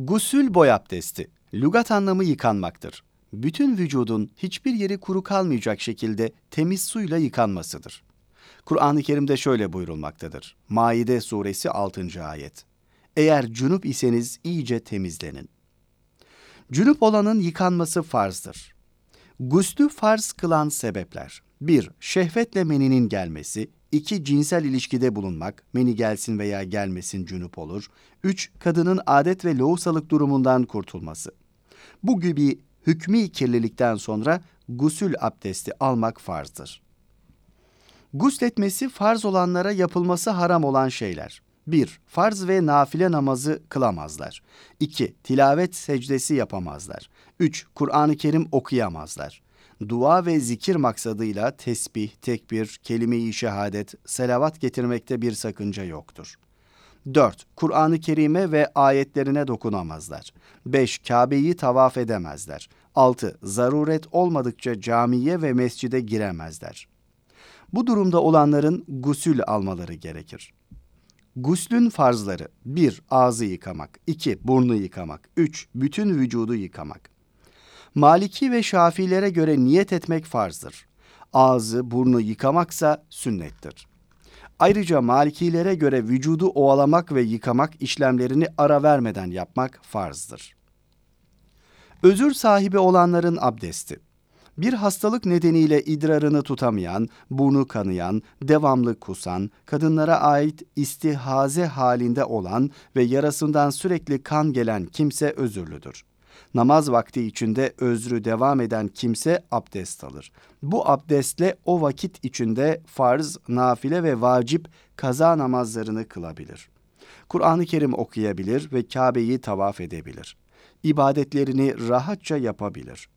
Gusül boy abdesti. Lügat anlamı yıkanmaktır. Bütün vücudun hiçbir yeri kuru kalmayacak şekilde temiz suyla yıkanmasıdır. Kur'an-ı Kerim'de şöyle buyurulmaktadır. Maide suresi 6. ayet. Eğer cünüp iseniz iyice temizlenin. Cünüp olanın yıkanması farzdır. Guslü farz kılan sebepler. 1. Şehvetle meninin gelmesi. 2. Cinsel ilişkide bulunmak, meni gelsin veya gelmesin cünüp olur. 3. Kadının adet ve lohusalık durumundan kurtulması. Bu gibi hükmü kirlilikten sonra gusül abdesti almak farzdır. Gusletmesi farz olanlara yapılması haram olan şeyler. 1. Farz ve nafile namazı kılamazlar. 2. Tilavet secdesi yapamazlar. 3. Kur'an-ı Kerim okuyamazlar. Dua ve zikir maksadıyla tesbih, tekbir, kelime-i şehadet, selavat getirmekte bir sakınca yoktur. 4. Kur'an-ı Kerim'e ve ayetlerine dokunamazlar. 5. Kabe'yi tavaf edemezler. 6. Zaruret olmadıkça camiye ve mescide giremezler. Bu durumda olanların gusül almaları gerekir. Guslün farzları 1. Ağzı yıkamak 2. Burnu yıkamak 3. Bütün vücudu yıkamak Maliki ve Şafilere göre niyet etmek farzdır. Ağzı, burnu yıkamaksa sünnettir. Ayrıca Malikilere göre vücudu ovalamak ve yıkamak işlemlerini ara vermeden yapmak farzdır. Özür sahibi olanların abdesti bir hastalık nedeniyle idrarını tutamayan, burnu kanayan, devamlı kusan, kadınlara ait istihaze halinde olan ve yarasından sürekli kan gelen kimse özürlüdür. Namaz vakti içinde özrü devam eden kimse abdest alır. Bu abdestle o vakit içinde farz, nafile ve vacip kaza namazlarını kılabilir. Kur'an-ı Kerim okuyabilir ve Kabe'yi tavaf edebilir. İbadetlerini rahatça yapabilir.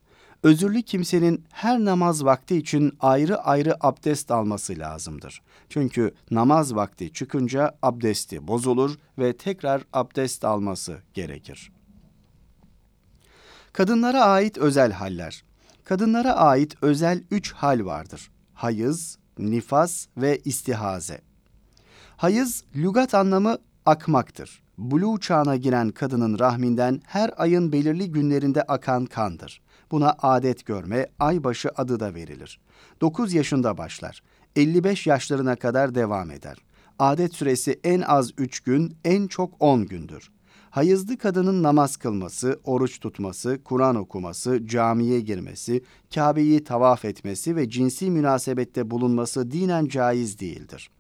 Özürlü kimsenin her namaz vakti için ayrı ayrı abdest alması lazımdır. Çünkü namaz vakti çıkınca abdesti bozulur ve tekrar abdest alması gerekir. Kadınlara ait özel haller. Kadınlara ait özel üç hal vardır. Hayız, nifas ve istihaze. Hayız, lügat anlamı akmaktır. Bulu çağına giren kadının rahminden her ayın belirli günlerinde akan kandır. Buna adet görme, aybaşı adı da verilir. 9 yaşında başlar. 55 yaşlarına kadar devam eder. Adet süresi en az 3 gün, en çok 10 gündür. Hayızlı kadının namaz kılması, oruç tutması, Kur'an okuması, camiye girmesi, Kabe'yi tavaf etmesi ve cinsi münasebette bulunması dinen caiz değildir.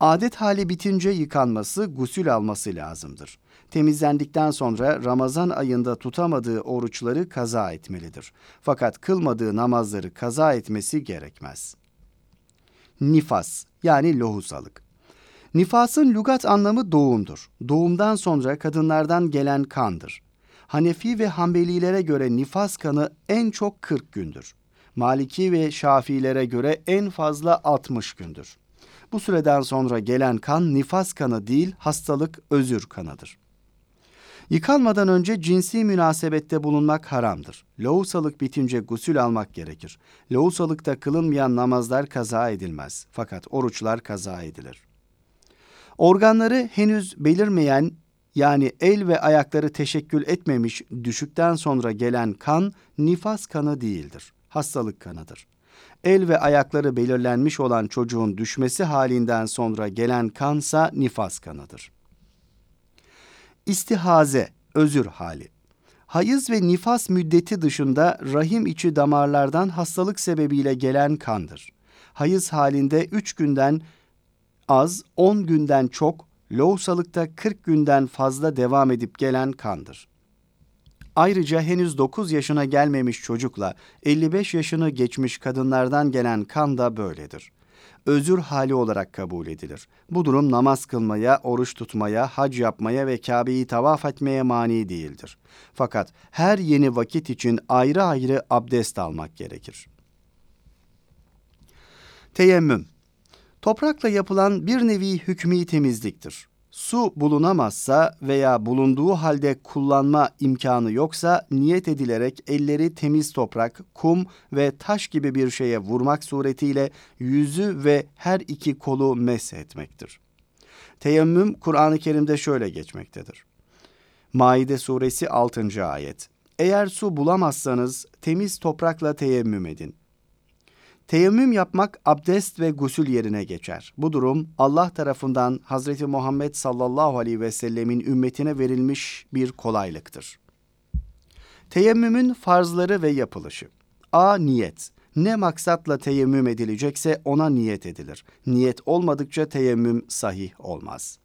Adet hali bitince yıkanması, gusül alması lazımdır. Temizlendikten sonra Ramazan ayında tutamadığı oruçları kaza etmelidir. Fakat kılmadığı namazları kaza etmesi gerekmez. Nifas yani lohusalık. Nifasın lügat anlamı doğumdur. Doğumdan sonra kadınlardan gelen kandır. Hanefi ve Hanbelilere göre nifas kanı en çok 40 gündür. Maliki ve Şafilere göre en fazla 60 gündür. Bu süreden sonra gelen kan nifas kanı değil, hastalık özür kanıdır. Yıkanmadan önce cinsi münasebette bulunmak haramdır. Lohusalık bitince gusül almak gerekir. Lohusalıkta kılınmayan namazlar kaza edilmez. Fakat oruçlar kaza edilir. Organları henüz belirmeyen yani el ve ayakları teşekkül etmemiş düşükten sonra gelen kan nifas kanı değildir. Hastalık kanıdır. El ve ayakları belirlenmiş olan çocuğun düşmesi halinden sonra gelen kansa nifas kanıdır. İstihaze, özür hali. Hayız ve nifas müddeti dışında rahim içi damarlardan hastalık sebebiyle gelen kandır. Hayız halinde 3 günden az, 10 günden çok, lohusalıkta 40 günden fazla devam edip gelen kandır. Ayrıca henüz 9 yaşına gelmemiş çocukla 55 yaşını geçmiş kadınlardan gelen kan da böyledir özür hali olarak kabul edilir. Bu durum namaz kılmaya, oruç tutmaya, hac yapmaya ve Kabe'yi tavaf etmeye mani değildir. Fakat her yeni vakit için ayrı ayrı abdest almak gerekir. Teyemmüm Toprakla yapılan bir nevi hükmü temizliktir. Su bulunamazsa veya bulunduğu halde kullanma imkanı yoksa niyet edilerek elleri temiz toprak, kum ve taş gibi bir şeye vurmak suretiyle yüzü ve her iki kolu etmektir. Teyemmüm Kur'an-ı Kerim'de şöyle geçmektedir. Maide suresi 6. ayet. Eğer su bulamazsanız temiz toprakla teyemmüm edin. Teyemmüm yapmak abdest ve gusül yerine geçer. Bu durum Allah tarafından Hazreti Muhammed sallallahu aleyhi ve sellemin ümmetine verilmiş bir kolaylıktır. Teyemmümün farzları ve yapılışı. A. Niyet. Ne maksatla teyemmüm edilecekse ona niyet edilir. Niyet olmadıkça teyemmüm sahih olmaz.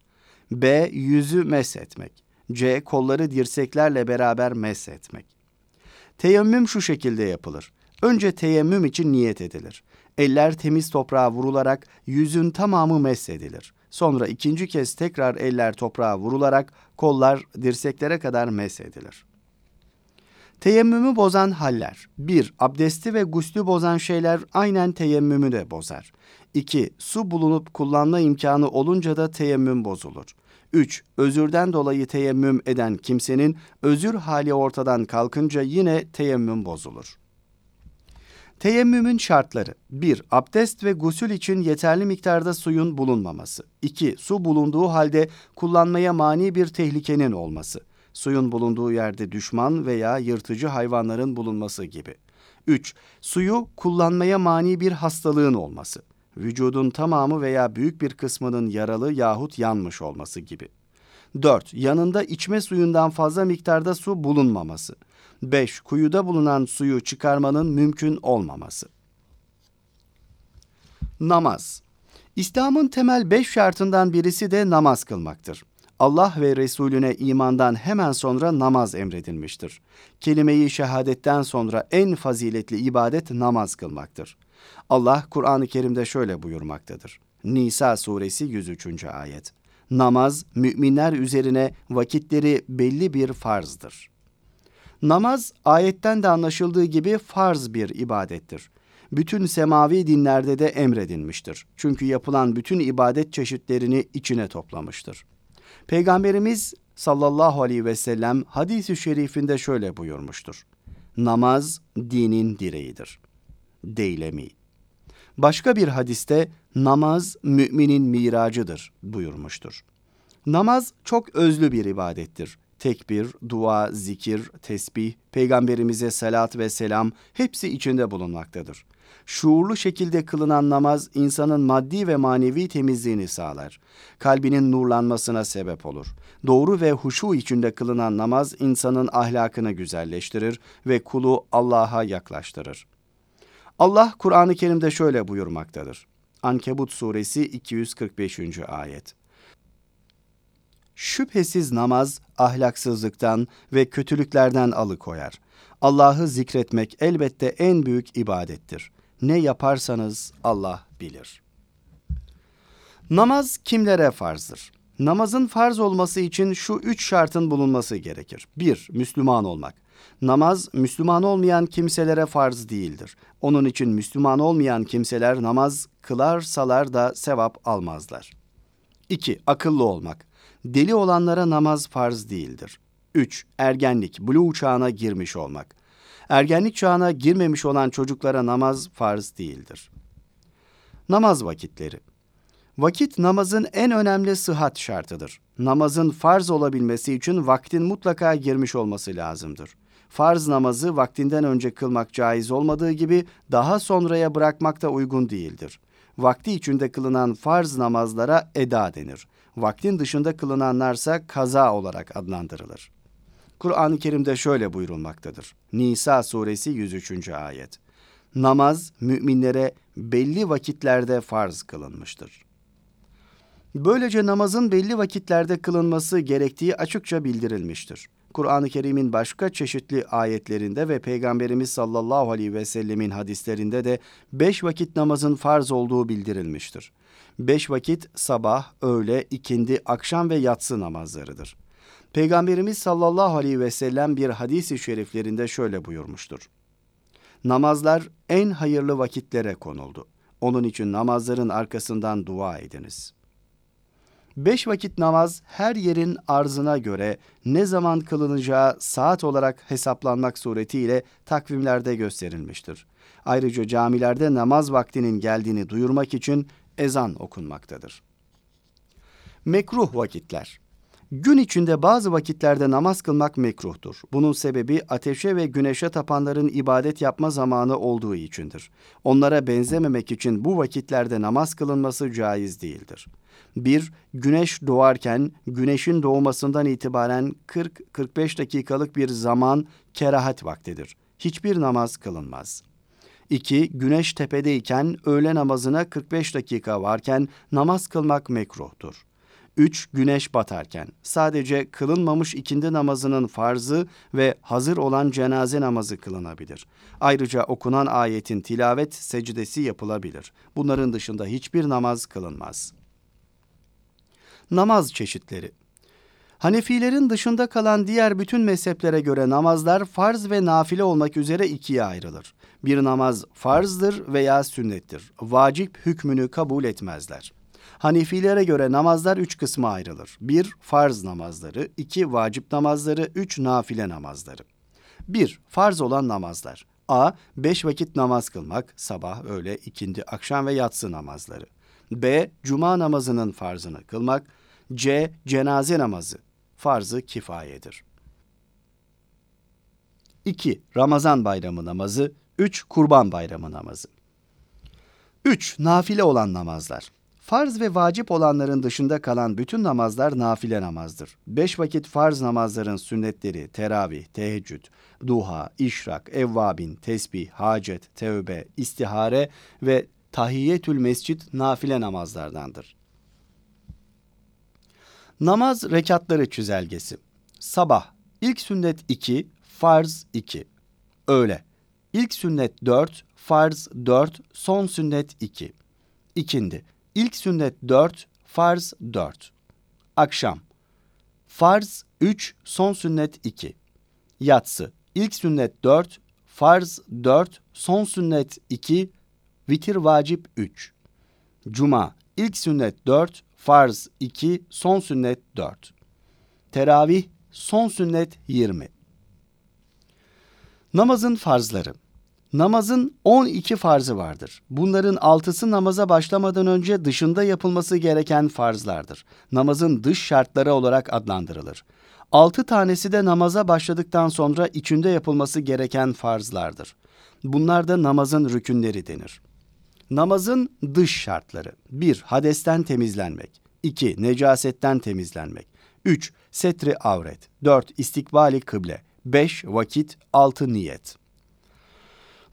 B. Yüzü meshetmek. C. Kolları dirseklerle beraber meshetmek. Teyemmüm şu şekilde yapılır. Önce teyemmüm için niyet edilir. Eller temiz toprağa vurularak yüzün tamamı mesedilir. Sonra ikinci kez tekrar eller toprağa vurularak kollar dirseklere kadar mesedilir. Teyemmümü bozan haller. 1. Abdesti ve guslü bozan şeyler aynen teyemmümü de bozar. 2. Su bulunup kullanma imkanı olunca da teyemmüm bozulur. 3. Özürden dolayı teyemmüm eden kimsenin özür hali ortadan kalkınca yine teyemmüm bozulur. Teyemmümün şartları 1. Abdest ve gusül için yeterli miktarda suyun bulunmaması. 2. Su bulunduğu halde kullanmaya mani bir tehlikenin olması. Suyun bulunduğu yerde düşman veya yırtıcı hayvanların bulunması gibi. 3. Suyu kullanmaya mani bir hastalığın olması. Vücudun tamamı veya büyük bir kısmının yaralı yahut yanmış olması gibi. 4. Yanında içme suyundan fazla miktarda su bulunmaması. 5. Kuyuda bulunan suyu çıkarmanın mümkün olmaması. Namaz İslam'ın temel beş şartından birisi de namaz kılmaktır. Allah ve Resulüne imandan hemen sonra namaz emredilmiştir. Kelime-i şehadetten sonra en faziletli ibadet namaz kılmaktır. Allah Kur'an-ı Kerim'de şöyle buyurmaktadır. Nisa suresi 103. ayet. Namaz müminler üzerine vakitleri belli bir farzdır. Namaz ayetten de anlaşıldığı gibi farz bir ibadettir. Bütün semavi dinlerde de emredilmiştir. Çünkü yapılan bütün ibadet çeşitlerini içine toplamıştır. Peygamberimiz sallallahu aleyhi ve sellem hadis-i şerifinde şöyle buyurmuştur. Namaz dinin direğidir. Deylemi. Başka bir hadiste namaz müminin miracıdır buyurmuştur. Namaz çok özlü bir ibadettir. Tekbir, dua, zikir, tesbih, peygamberimize salat ve selam hepsi içinde bulunmaktadır. Şuurlu şekilde kılınan namaz insanın maddi ve manevi temizliğini sağlar. Kalbinin nurlanmasına sebep olur. Doğru ve huşu içinde kılınan namaz insanın ahlakını güzelleştirir ve kulu Allah'a yaklaştırır. Allah Kur'an-ı Kerim'de şöyle buyurmaktadır. Ankebut suresi 245. ayet. Şüphesiz namaz ahlaksızlıktan ve kötülüklerden alıkoyar. Allah'ı zikretmek elbette en büyük ibadettir. Ne yaparsanız Allah bilir. Namaz kimlere farzdır? Namazın farz olması için şu üç şartın bulunması gerekir. Bir, Müslüman olmak. Namaz Müslüman olmayan kimselere farz değildir. Onun için Müslüman olmayan kimseler namaz kılarsalar da sevap almazlar. 2. Akıllı olmak. Deli olanlara namaz farz değildir. 3. Ergenlik, buluğ çağına girmiş olmak. Ergenlik çağına girmemiş olan çocuklara namaz farz değildir. Namaz vakitleri. Vakit namazın en önemli sıhhat şartıdır. Namazın farz olabilmesi için vaktin mutlaka girmiş olması lazımdır. Farz namazı vaktinden önce kılmak caiz olmadığı gibi daha sonraya bırakmak da uygun değildir. Vakti içinde kılınan farz namazlara eda denir. Vaktin dışında kılınanlarsa kaza olarak adlandırılır. Kur'an-ı Kerim'de şöyle buyurulmaktadır. Nisa suresi 103. ayet. Namaz müminlere belli vakitlerde farz kılınmıştır. Böylece namazın belli vakitlerde kılınması gerektiği açıkça bildirilmiştir. Kur'an-ı Kerim'in başka çeşitli ayetlerinde ve Peygamberimiz sallallahu aleyhi ve sellemin hadislerinde de beş vakit namazın farz olduğu bildirilmiştir. Beş vakit sabah, öğle, ikindi, akşam ve yatsı namazlarıdır. Peygamberimiz sallallahu aleyhi ve sellem bir hadisi şeriflerinde şöyle buyurmuştur. Namazlar en hayırlı vakitlere konuldu. Onun için namazların arkasından dua ediniz.'' Beş vakit namaz her yerin arzına göre ne zaman kılınacağı saat olarak hesaplanmak suretiyle takvimlerde gösterilmiştir. Ayrıca camilerde namaz vaktinin geldiğini duyurmak için ezan okunmaktadır. Mekruh vakitler Gün içinde bazı vakitlerde namaz kılmak mekruhtur. Bunun sebebi ateşe ve güneşe tapanların ibadet yapma zamanı olduğu içindir. Onlara benzememek için bu vakitlerde namaz kılınması caiz değildir. 1. Güneş doğarken güneşin doğmasından itibaren 40-45 dakikalık bir zaman kerahat vaktidir. Hiçbir namaz kılınmaz. 2. Güneş tepedeyken öğle namazına 45 dakika varken namaz kılmak mekruhtur. 3. Güneş batarken sadece kılınmamış ikindi namazının farzı ve hazır olan cenaze namazı kılınabilir. Ayrıca okunan ayetin tilavet secdesi yapılabilir. Bunların dışında hiçbir namaz kılınmaz. Namaz çeşitleri Hanefilerin dışında kalan diğer bütün mezheplere göre namazlar farz ve nafile olmak üzere ikiye ayrılır. Bir namaz farzdır veya sünnettir. Vacip hükmünü kabul etmezler. Hanefilere göre namazlar üç kısma ayrılır. Bir, farz namazları, iki, vacip namazları, üç, nafile namazları. Bir, farz olan namazlar. A. Beş vakit namaz kılmak, sabah, öğle, ikindi, akşam ve yatsı namazları. B. Cuma namazının farzını kılmak. C. Cenaze namazı, farzı kifayedir. 2. Ramazan bayramı namazı. 3. Kurban bayramı namazı. 3. Nafile olan namazlar. Farz ve vacip olanların dışında kalan bütün namazlar nafile namazdır. Beş vakit farz namazların sünnetleri, teravih, teheccüd, duha, işrak, evvabin, tesbih, hacet, tevbe, istihare ve tahiyyetül mescid nafile namazlardandır. Namaz rekatları çizelgesi. Sabah, ilk sünnet 2, farz 2. Öğle, ilk sünnet 4, farz 4, son sünnet 2. İkindi, İlk sünnet 4, farz 4. Akşam. Farz 3, son sünnet 2. Yatsı. İlk sünnet 4, farz 4, son sünnet 2, vitir vacip 3. Cuma. İlk sünnet 4, farz 2, son sünnet 4. Teravih, son sünnet 20. Namazın farzları. Namazın 12 farzı vardır. Bunların altısı namaza başlamadan önce dışında yapılması gereken farzlardır. Namazın dış şartları olarak adlandırılır. Altı tanesi de namaza başladıktan sonra içinde yapılması gereken farzlardır. Bunlar da namazın rükünleri denir. Namazın dış şartları 1. Hadesten temizlenmek 2. Necasetten temizlenmek 3. Setri avret 4. İstikbali kıble 5. Vakit 6. Niyet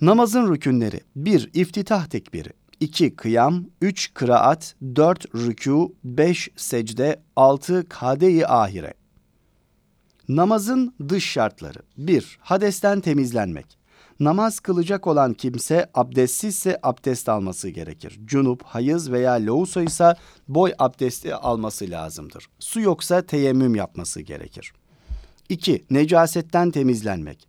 Namazın rükünleri 1. İftitah tekbiri 2. Kıyam 3. Kıraat 4. Rükû 5. Secde 6. Kade-i ahire Namazın dış şartları 1. Hadesten temizlenmek Namaz kılacak olan kimse abdestsizse abdest alması gerekir. Cunup, hayız veya lohusa ise boy abdesti alması lazımdır. Su yoksa teyemmüm yapması gerekir. 2. Necasetten temizlenmek.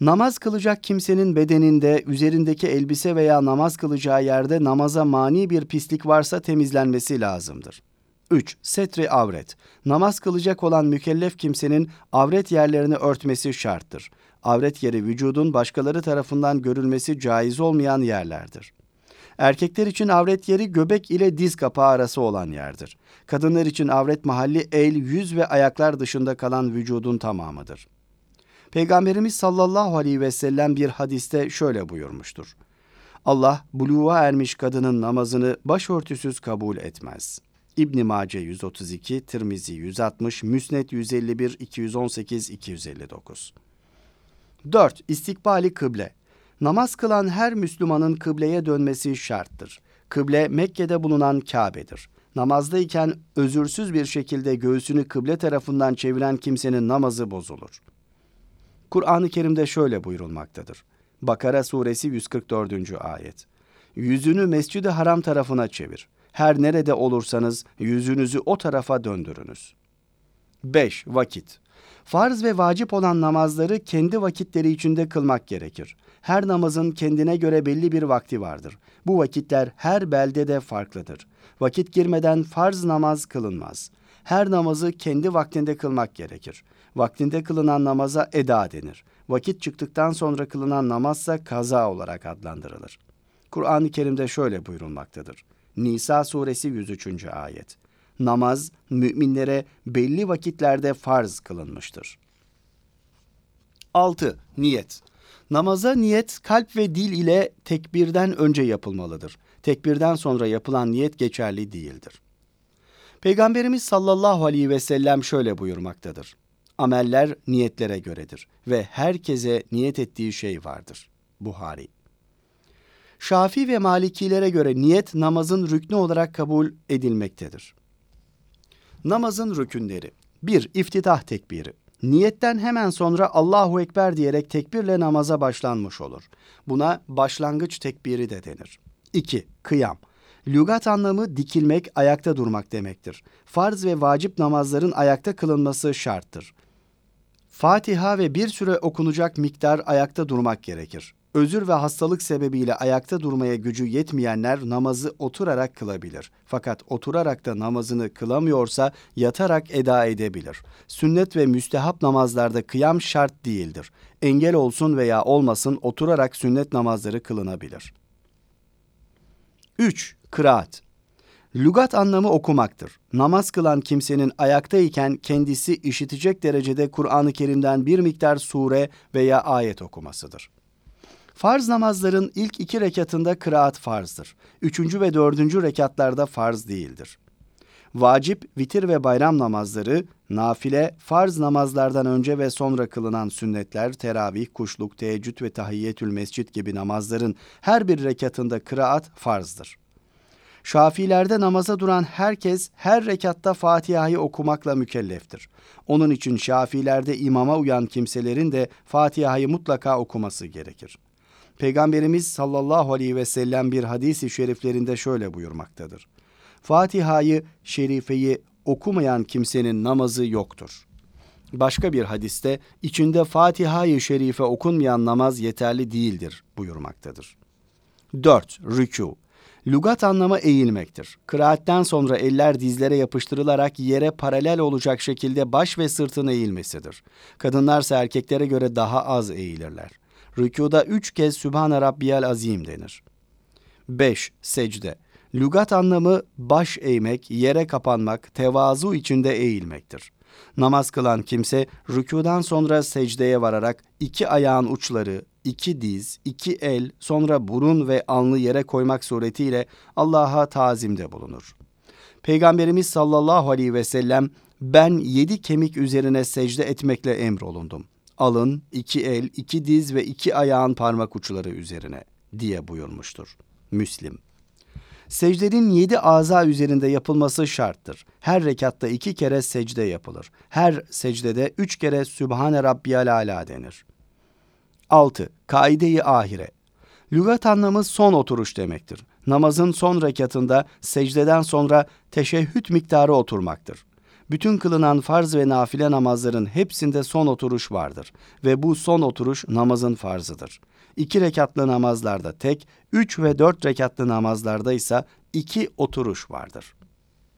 Namaz kılacak kimsenin bedeninde, üzerindeki elbise veya namaz kılacağı yerde namaza mani bir pislik varsa temizlenmesi lazımdır. 3. Setri avret. Namaz kılacak olan mükellef kimsenin avret yerlerini örtmesi şarttır. Avret yeri vücudun başkaları tarafından görülmesi caiz olmayan yerlerdir. Erkekler için avret yeri göbek ile diz kapağı arası olan yerdir. Kadınlar için avret mahalli el, yüz ve ayaklar dışında kalan vücudun tamamıdır. Peygamberimiz sallallahu aleyhi ve sellem bir hadiste şöyle buyurmuştur. Allah buluğa ermiş kadının namazını başörtüsüz kabul etmez. İbn Mace 132, Tirmizi 160, Müsned 151, 218, 259. 4. İstikbali kıble. Namaz kılan her Müslümanın kıbleye dönmesi şarttır. Kıble Mekke'de bulunan Kabe'dir. Namazdayken özürsüz bir şekilde göğsünü kıble tarafından çeviren kimsenin namazı bozulur. Kur'an-ı Kerim'de şöyle buyurulmaktadır. Bakara suresi 144. ayet. Yüzünü mescid haram tarafına çevir. Her nerede olursanız yüzünüzü o tarafa döndürünüz. 5. Vakit. Farz ve vacip olan namazları kendi vakitleri içinde kılmak gerekir. Her namazın kendine göre belli bir vakti vardır. Bu vakitler her beldede farklıdır. Vakit girmeden farz namaz kılınmaz. Her namazı kendi vaktinde kılmak gerekir. Vaktinde kılınan namaza eda denir. Vakit çıktıktan sonra kılınan namazsa kaza olarak adlandırılır. Kur'an-ı Kerim'de şöyle buyurulmaktadır. Nisa suresi 103. ayet. namaz müminlere belli vakitlerde farz kılınmıştır. 6. Niyet Namaza niyet kalp ve dil ile tekbirden önce yapılmalıdır. Tekbirden sonra yapılan niyet geçerli değildir. Peygamberimiz sallallahu aleyhi ve sellem şöyle buyurmaktadır. Ameller niyetlere göredir ve herkese niyet ettiği şey vardır. Buhari Şafi ve Malikilere göre niyet namazın rüknü olarak kabul edilmektedir. Namazın rükünleri 1. İftitah tekbiri Niyetten hemen sonra Allahu Ekber diyerek tekbirle namaza başlanmış olur. Buna başlangıç tekbiri de denir. 2. Kıyam Lügat anlamı dikilmek, ayakta durmak demektir. Farz ve vacip namazların ayakta kılınması şarttır. Fatiha ve bir süre okunacak miktar ayakta durmak gerekir. Özür ve hastalık sebebiyle ayakta durmaya gücü yetmeyenler namazı oturarak kılabilir. Fakat oturarak da namazını kılamıyorsa yatarak eda edebilir. Sünnet ve müstehap namazlarda kıyam şart değildir. Engel olsun veya olmasın oturarak sünnet namazları kılınabilir. 3. Kıraat Lugat anlamı okumaktır. Namaz kılan kimsenin ayaktayken kendisi işitecek derecede Kur'an-ı Kerim'den bir miktar sure veya ayet okumasıdır. Farz namazların ilk iki rekatında kıraat farzdır. Üçüncü ve dördüncü rekatlarda farz değildir. Vacip, vitir ve bayram namazları, nafile, farz namazlardan önce ve sonra kılınan sünnetler, teravih, kuşluk, teheccüd ve tahiyyetül mescid gibi namazların her bir rekatında kıraat farzdır. Şafilerde namaza duran herkes her rekatta Fatiha'yı okumakla mükelleftir. Onun için Şafilerde imama uyan kimselerin de Fatiha'yı mutlaka okuması gerekir. Peygamberimiz sallallahu aleyhi ve sellem bir hadisi şeriflerinde şöyle buyurmaktadır. Fatiha'yı, şerifeyi okumayan kimsenin namazı yoktur. Başka bir hadiste içinde Fatiha-i Şerife okunmayan namaz yeterli değildir buyurmaktadır. 4. Rükû Lugat anlamı eğilmektir. Kıraatten sonra eller dizlere yapıştırılarak yere paralel olacak şekilde baş ve sırtın eğilmesidir. Kadınlarsa erkeklere göre daha az eğilirler. Rükuda üç kez Sübhane Rabbiyal Azim denir. 5. Secde Lugat anlamı baş eğmek, yere kapanmak, tevazu içinde eğilmektir. Namaz kılan kimse rükudan sonra secdeye vararak iki ayağın uçları, iki diz, iki el, sonra burun ve alnı yere koymak suretiyle Allah'a tazimde bulunur. Peygamberimiz sallallahu aleyhi ve sellem ben yedi kemik üzerine secde etmekle emrolundum alın, iki el, iki diz ve iki ayağın parmak uçları üzerine diye buyurmuştur. Müslim. Secdenin yedi aza üzerinde yapılması şarttır. Her rekatta iki kere secde yapılır. Her secdede üç kere Sübhane Rabbiyal Ala denir. 6. Kaide-i ahire. Lügat anlamı son oturuş demektir. Namazın son rekatında secdeden sonra teşehhüt miktarı oturmaktır. Bütün kılınan farz ve nafile namazların hepsinde son oturuş vardır ve bu son oturuş namazın farzıdır. İki rekatlı namazlarda tek, üç ve dört rekatlı namazlarda ise iki oturuş vardır.''